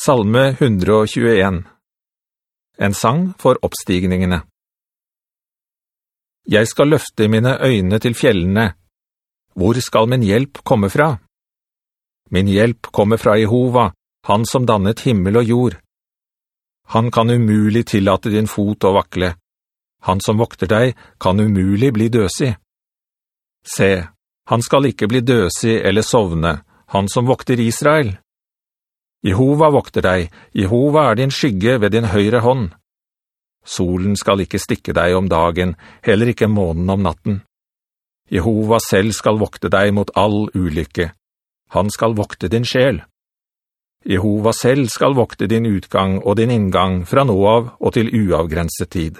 Salme 121 En sang for oppstigningene Jeg skal løfte mine øyne til fjellene. Hvor skal min hjelp komme fra? Min hjelp kommer fra Jehova, han som dannet himmel og jord. Han kan umulig tillate din fot å vakle. Han som vokter deg kan umulig bli døsig. Se, han skal ikke bli døsig eller sovne, han som vokter Israel. Jehova vokter deg, Jehova er din skygge ved din høyre hånd. Solen skal ikke stikke deg om dagen, heller ikke månen om natten. Jehova selv skal vokte deg mot all ulykke. Han skal vokte din sjel. Jehova selv skal vokte din utgang og din inngang fra nå av og til uavgrenset tid.